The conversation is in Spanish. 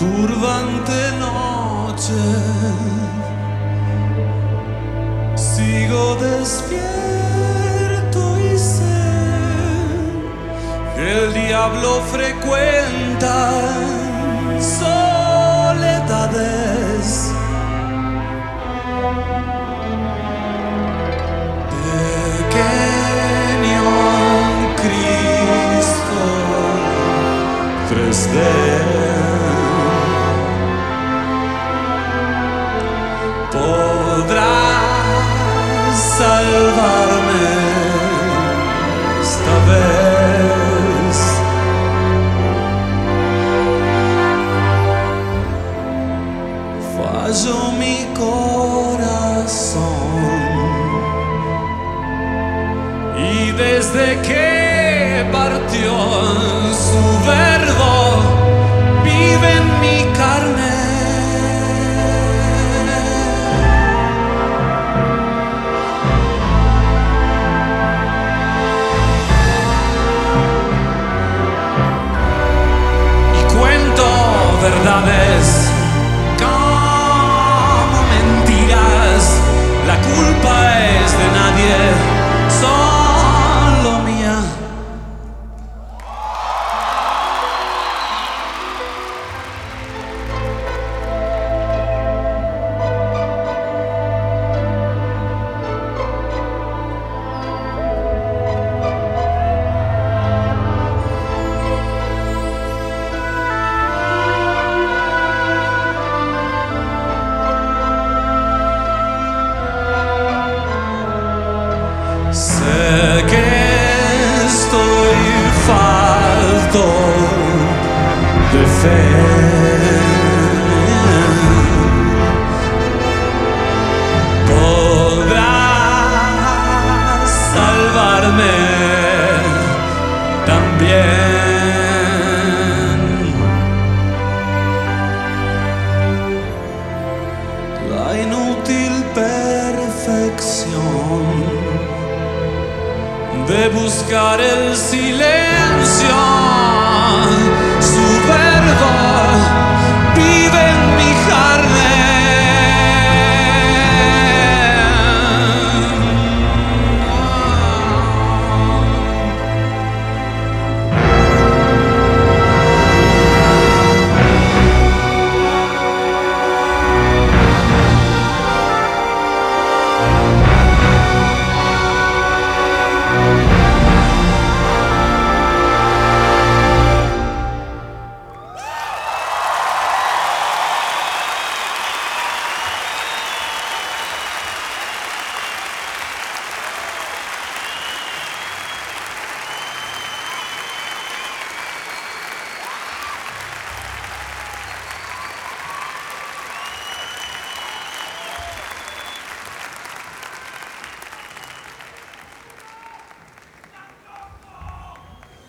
de noche. Sigo despierto y sé que el diablo frecuenta soledades. Pequeño Cristo 3D. Salvarme esta vez. Falló mi corazón y desde que partió su verbo vive en mi carne. Que estoy falto de fe. de buscar el silencio.